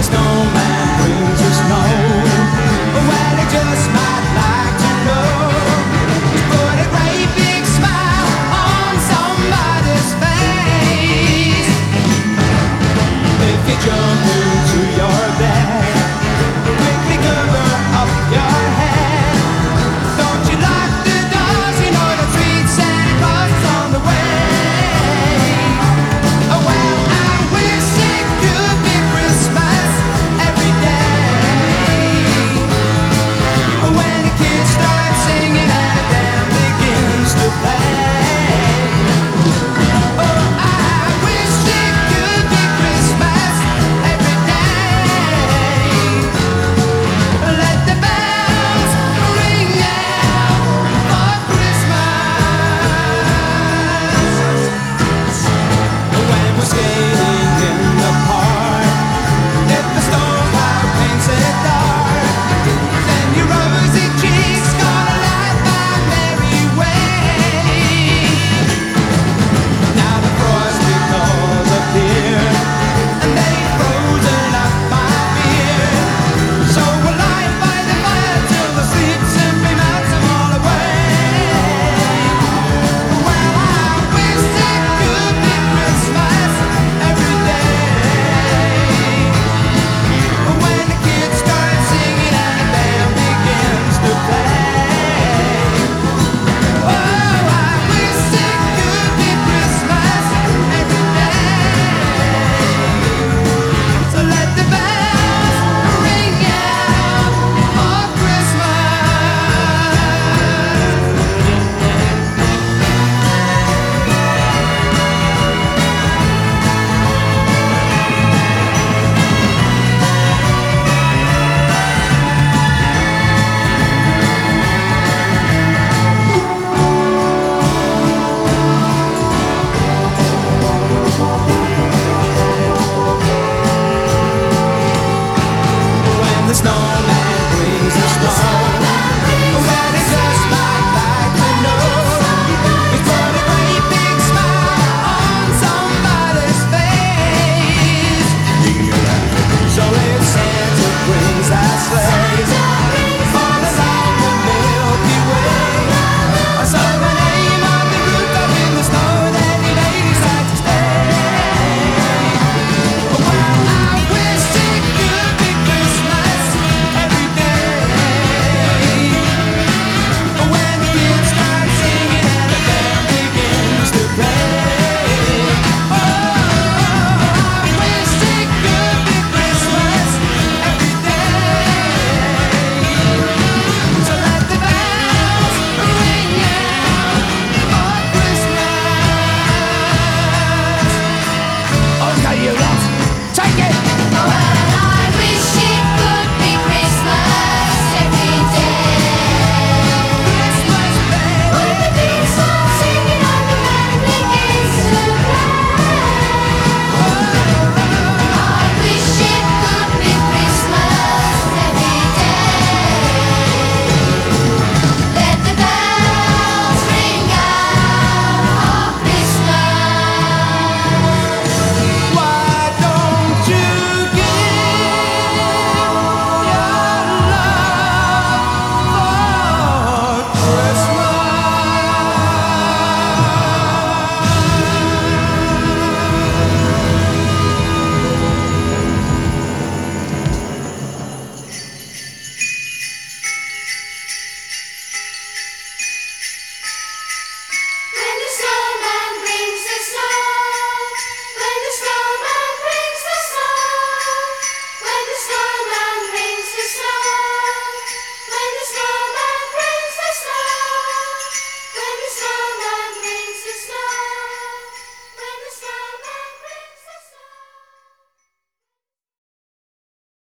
the snowman brings the snow. Well, it just snow.